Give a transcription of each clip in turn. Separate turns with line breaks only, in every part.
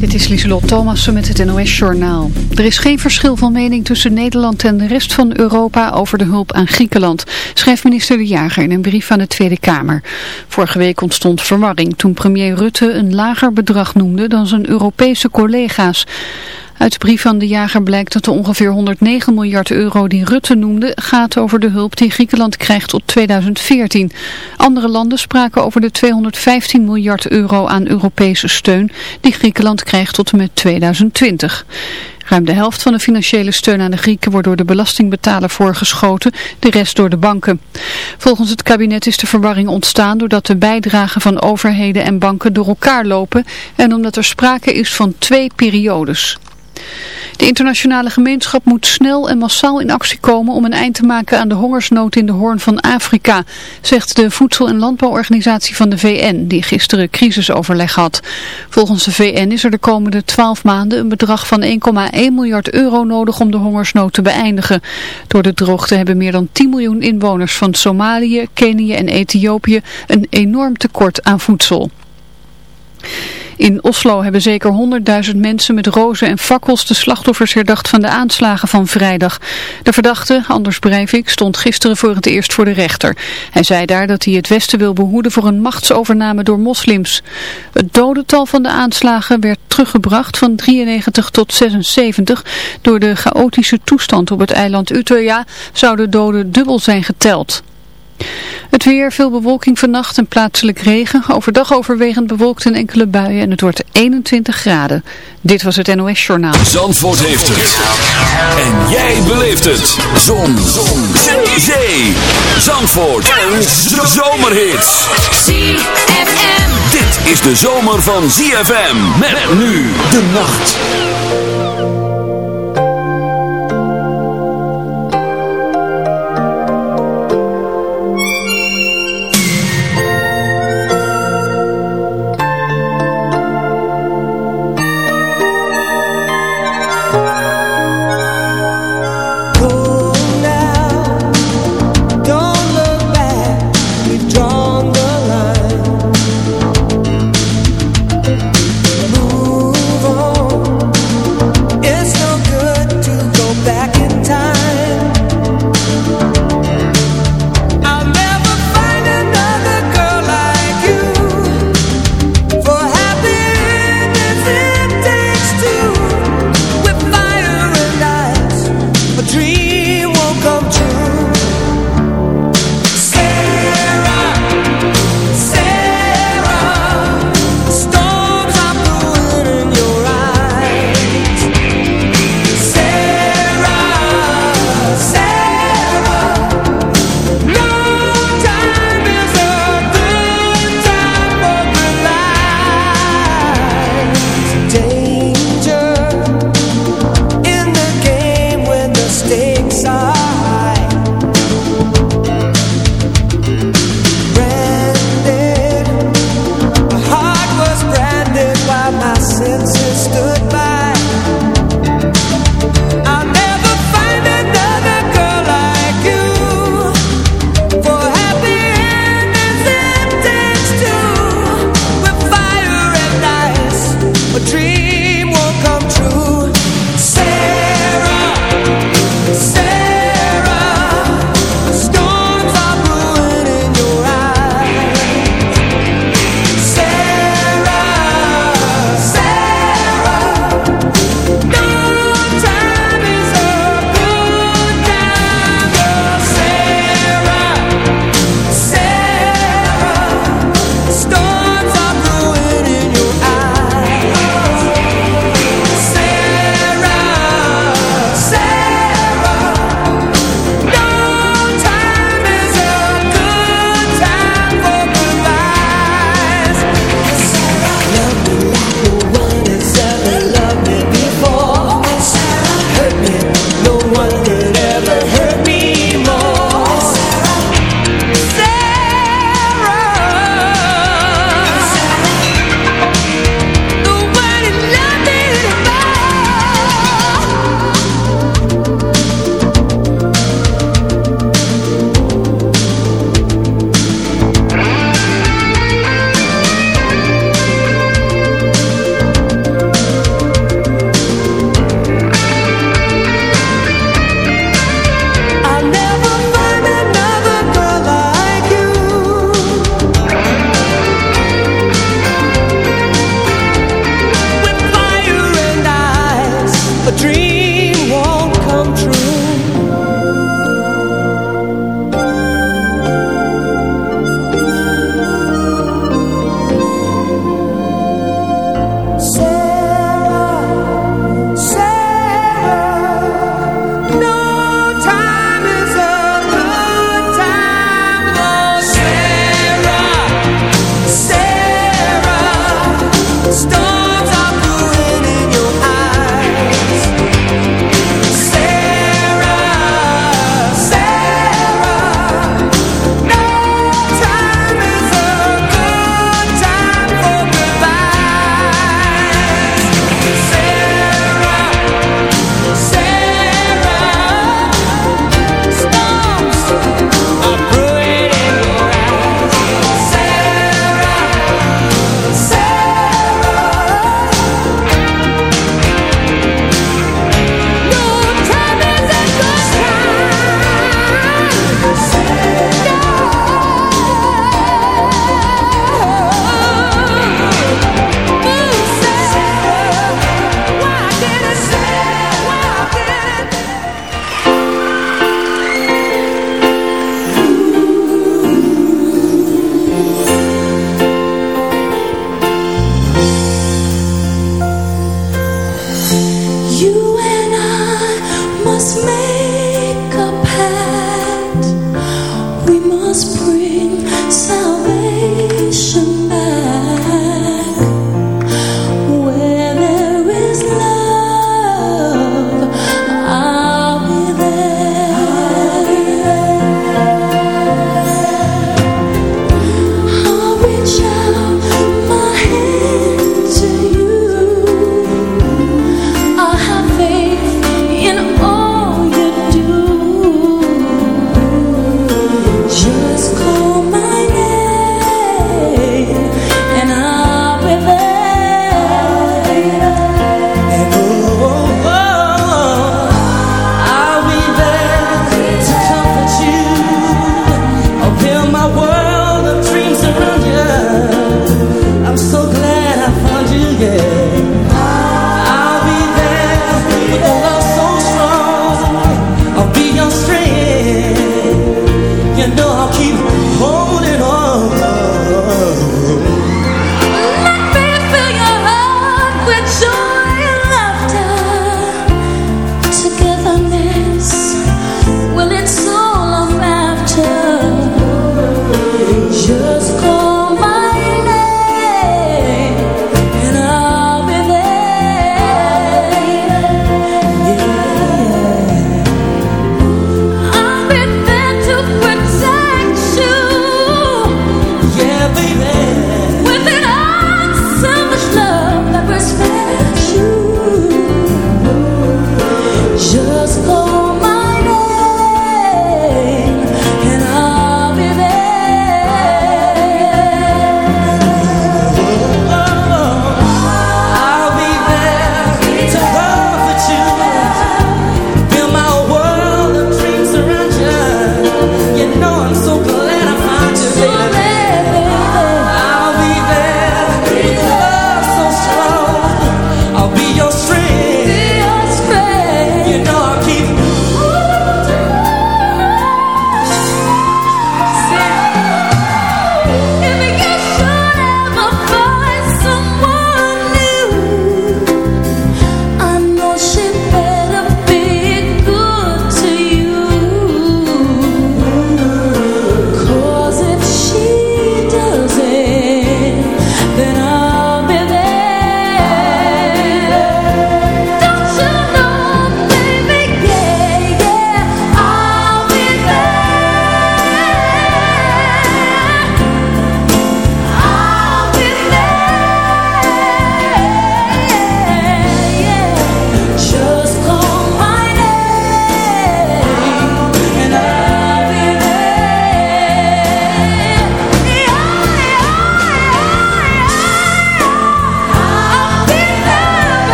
Dit is Lieselot Thomassen met het NOS-journaal. Er is geen verschil van mening tussen Nederland en de rest van Europa over de hulp aan Griekenland, schrijft minister De Jager in een brief aan de Tweede Kamer. Vorige week ontstond verwarring toen premier Rutte een lager bedrag noemde dan zijn Europese collega's. Uit de brief van de jager blijkt dat de ongeveer 109 miljard euro die Rutte noemde gaat over de hulp die Griekenland krijgt tot 2014. Andere landen spraken over de 215 miljard euro aan Europese steun die Griekenland krijgt tot en met 2020. Ruim de helft van de financiële steun aan de Grieken wordt door de belastingbetaler voorgeschoten, de rest door de banken. Volgens het kabinet is de verwarring ontstaan doordat de bijdragen van overheden en banken door elkaar lopen en omdat er sprake is van twee periodes. De internationale gemeenschap moet snel en massaal in actie komen om een eind te maken aan de hongersnood in de Hoorn van Afrika, zegt de Voedsel- en Landbouworganisatie van de VN, die gisteren crisisoverleg had. Volgens de VN is er de komende twaalf maanden een bedrag van 1,1 miljard euro nodig om de hongersnood te beëindigen. Door de droogte hebben meer dan 10 miljoen inwoners van Somalië, Kenië en Ethiopië een enorm tekort aan voedsel. In Oslo hebben zeker 100.000 mensen met rozen en fakkels de slachtoffers herdacht van de aanslagen van vrijdag. De verdachte, Anders Breivik, stond gisteren voor het eerst voor de rechter. Hij zei daar dat hij het Westen wil behoeden voor een machtsovername door moslims. Het dodental van de aanslagen werd teruggebracht van 93 tot 76. Door de chaotische toestand op het eiland Utøya zouden doden dubbel zijn geteld. Het weer, veel bewolking vannacht en plaatselijk regen. Overdag overwegend bewolkt en enkele buien en het wordt 21 graden. Dit was het NOS Journaal.
Zandvoort heeft het. En jij beleeft het. Zon. Zon. Zee. Zee. Zandvoort. Een zomerhit.
ZFM.
Dit is de zomer van ZFM. Met nu de nacht.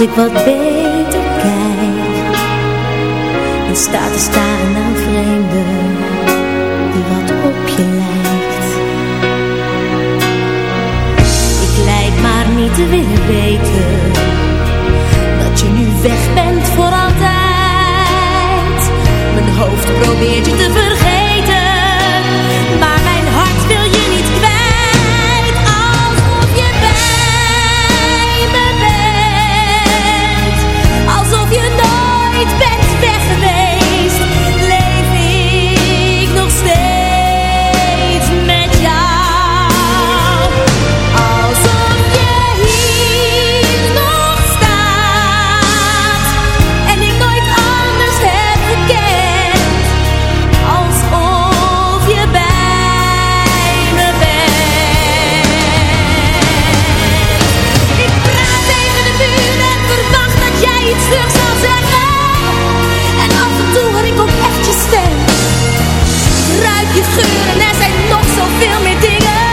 Als ik wat beter kijk. En staat te staren aan vreemden Die wat op je lijkt. Ik lijk maar niet te willen weten Dat je nu weg bent voor altijd. Mijn hoofd probeert je te vergeten. En er zijn nog zoveel meer dingen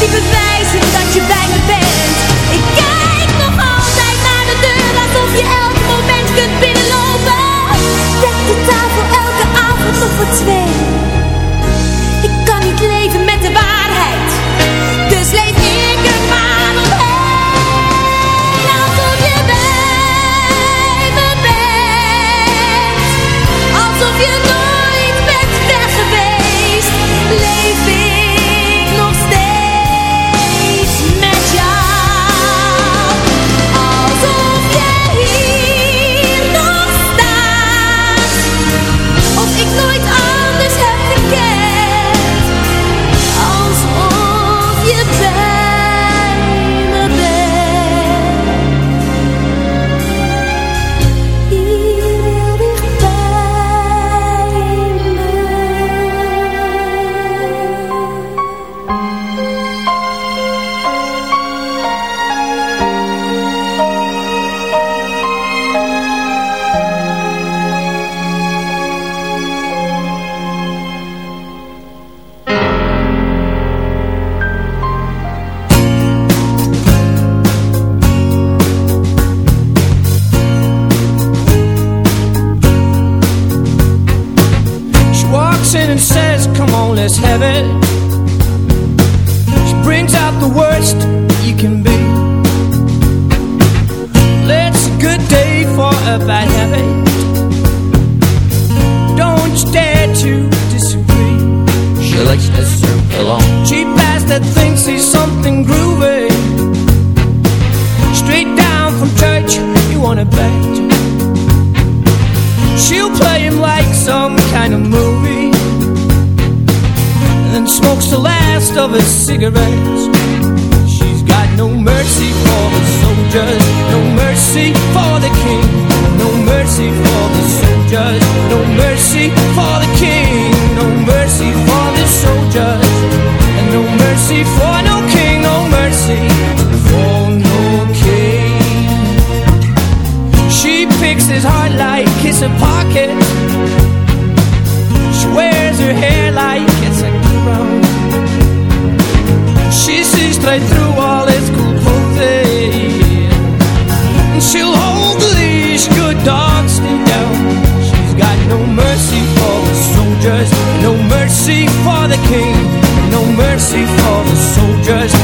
Die bewijzen dat je bij me bent. Ik kijk nog altijd naar de deur Alsof je
elk moment kunt binnenlopen. Dek de tafel elke avond op voor twee for the soldiers,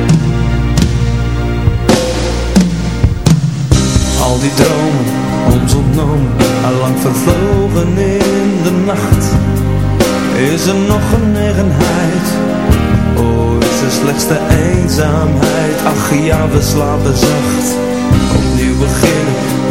Al die dromen, ons ontnomen, allang vervlogen in de nacht Is er nog genegenheid? Oh, is er slechts de eenzaamheid? Ach ja, we slapen zacht Opnieuw beginnen,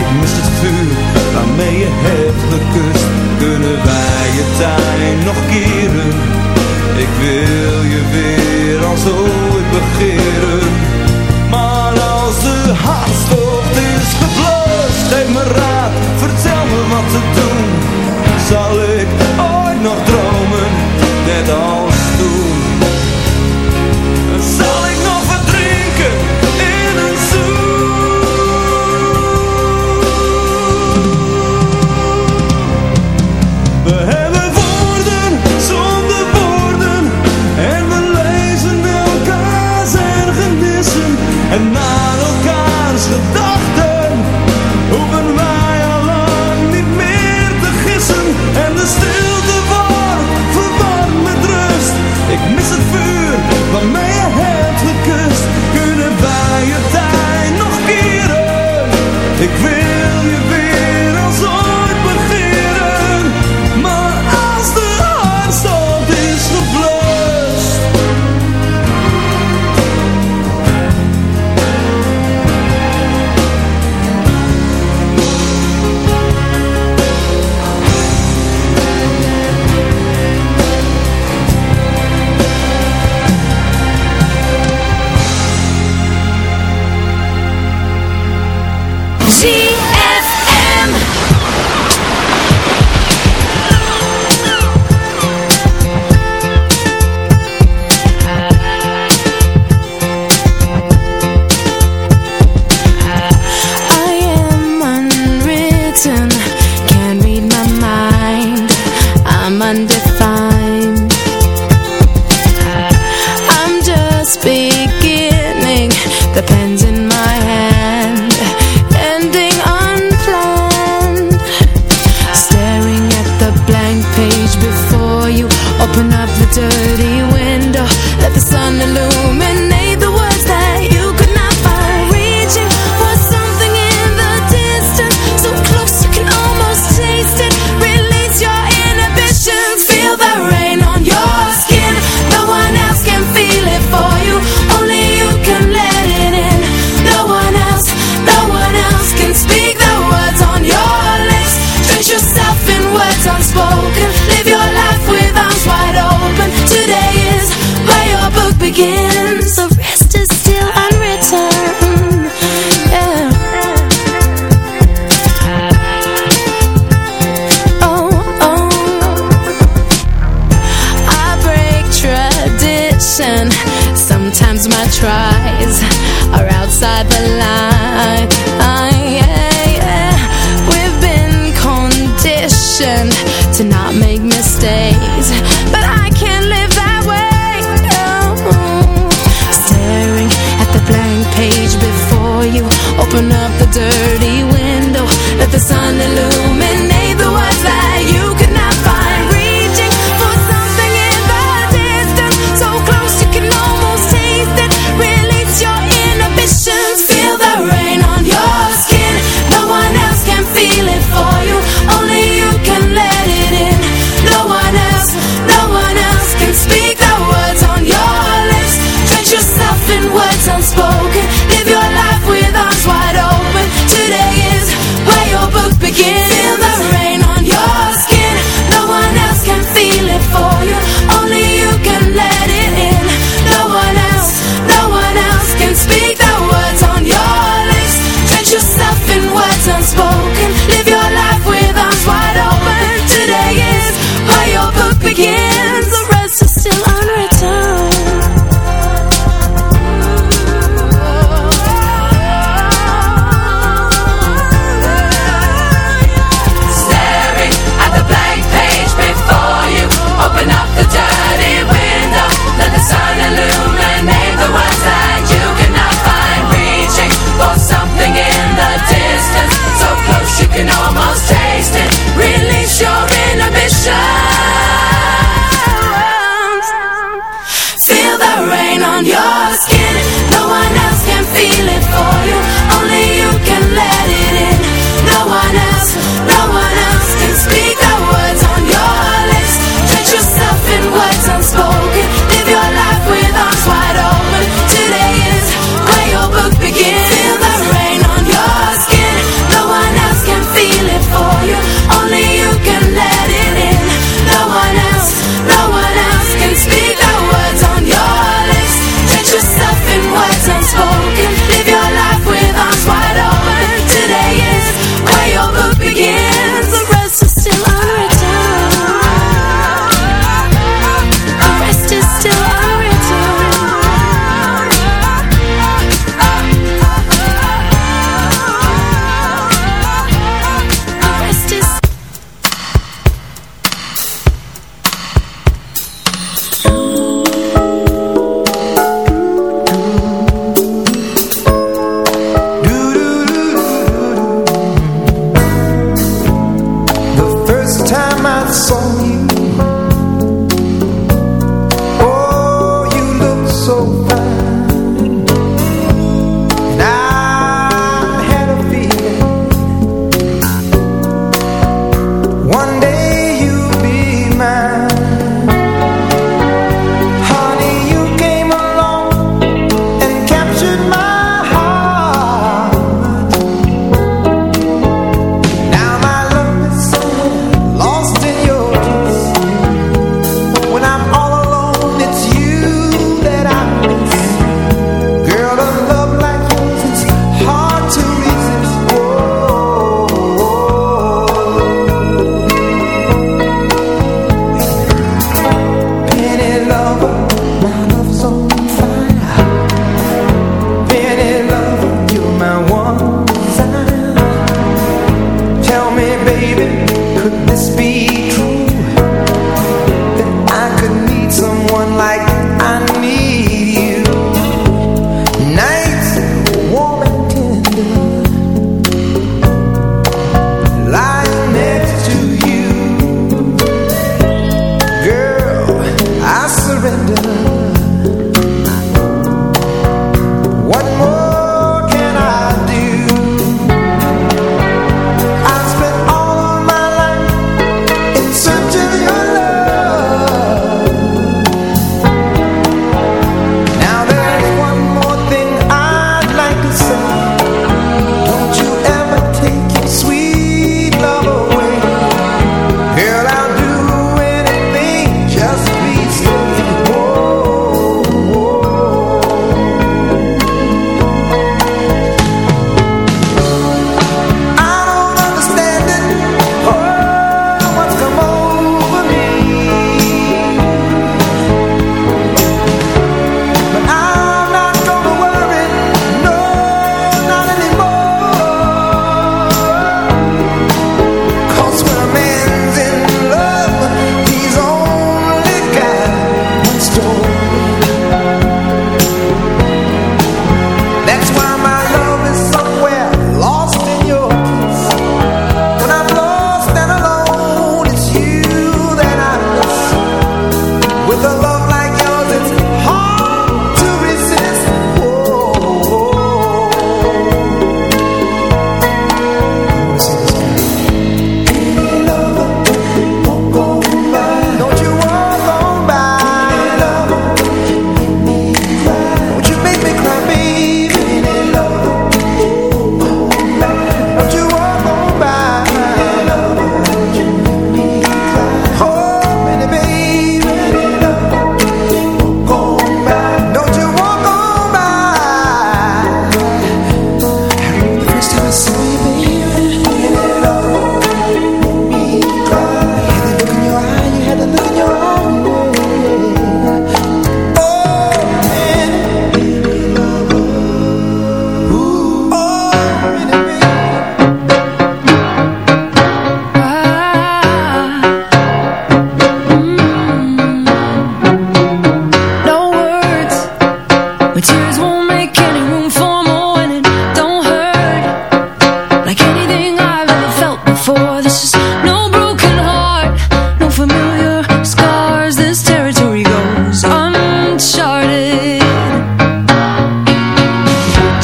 Ik mis het vuur waarmee je hebt gekust. Kunnen wij je tijd nog keren? Ik wil je weer als ooit begeren. Maar als de hartstocht is geblust Geef me raad, vertel me wat te doen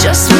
Just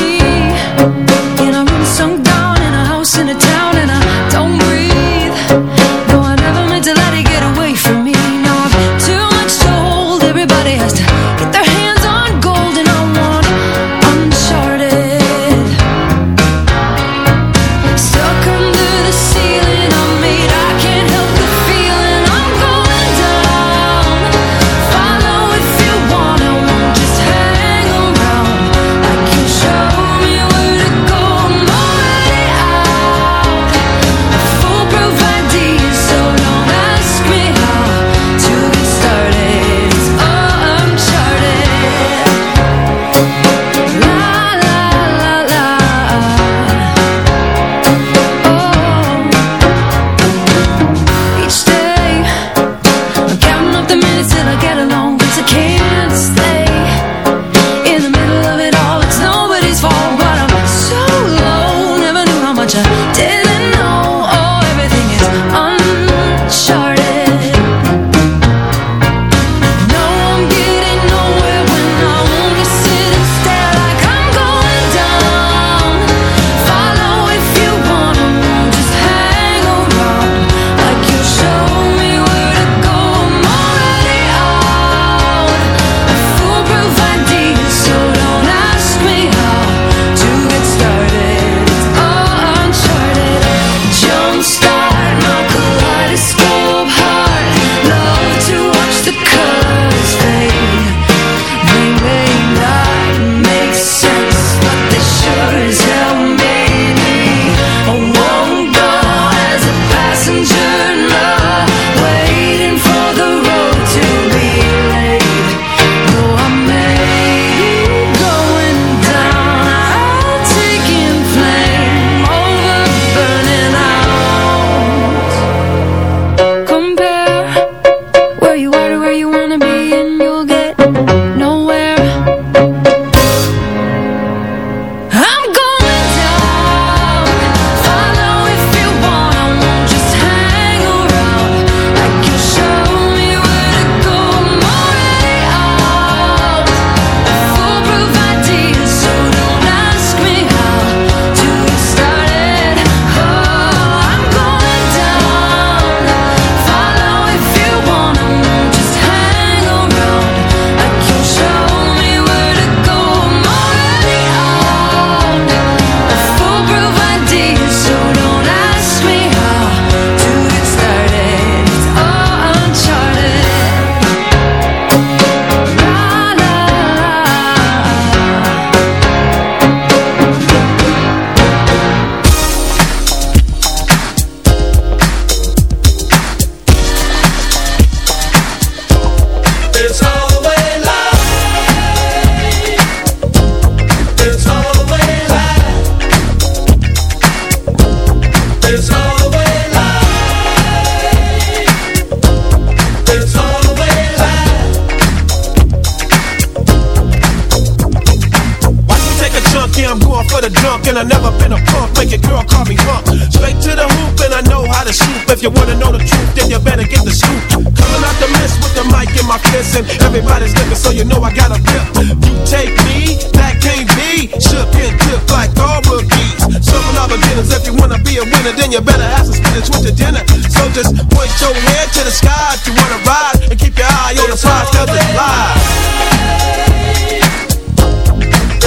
wanna be a winner, then you better have some spinach with your dinner. So just point your head to the sky if you wanna ride, and keep your eye on the prize, cause it's live.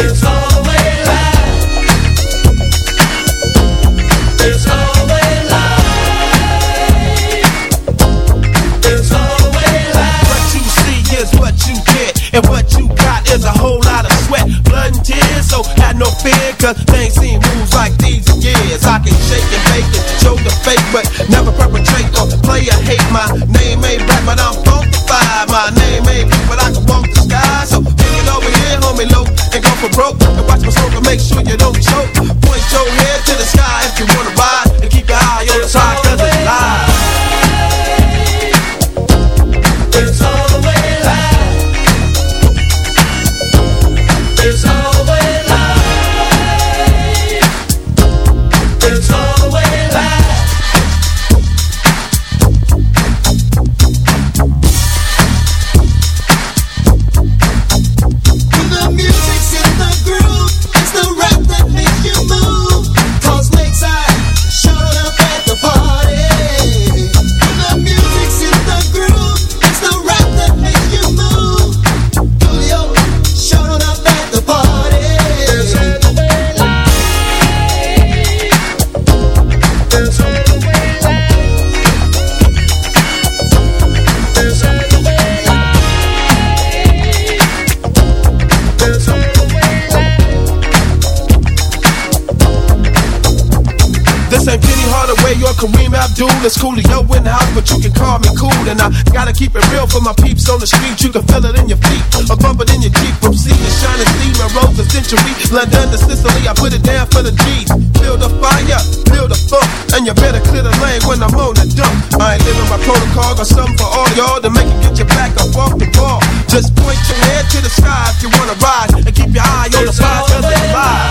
It's always live. It's always live. It's always live. What you see is what you get, and what you got is a whole lot of sweat, blood and tears. So have no fear, cause ain't seen moves like I can shake and bake it, show the fake, but never perpetrate or play a hate. My name ain't rap, but I'm funkified. My name ain't but I can walk the sky. So bring it over here, homie, low, and go for broke. And watch my smoke and make sure you don't choke. Point your Kareem Abdul. It's Coolio in the house, but you can call me cool. And I gotta keep it real for my peeps on the street. You can feel it in your feet, or bump it in your Jeep. From sea to shining steam and rose a century. London to Sicily, I put it down for the G's. Build a fire, build a funk, and you better clear the lane when I'm on the dump. I ain't living by protocol, got something for all y'all to make it get your back up off the ball. Just point your head to the sky if you wanna ride, and keep your eye on the prize, cause it's live.